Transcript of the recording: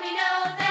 we know that.